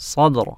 صدر.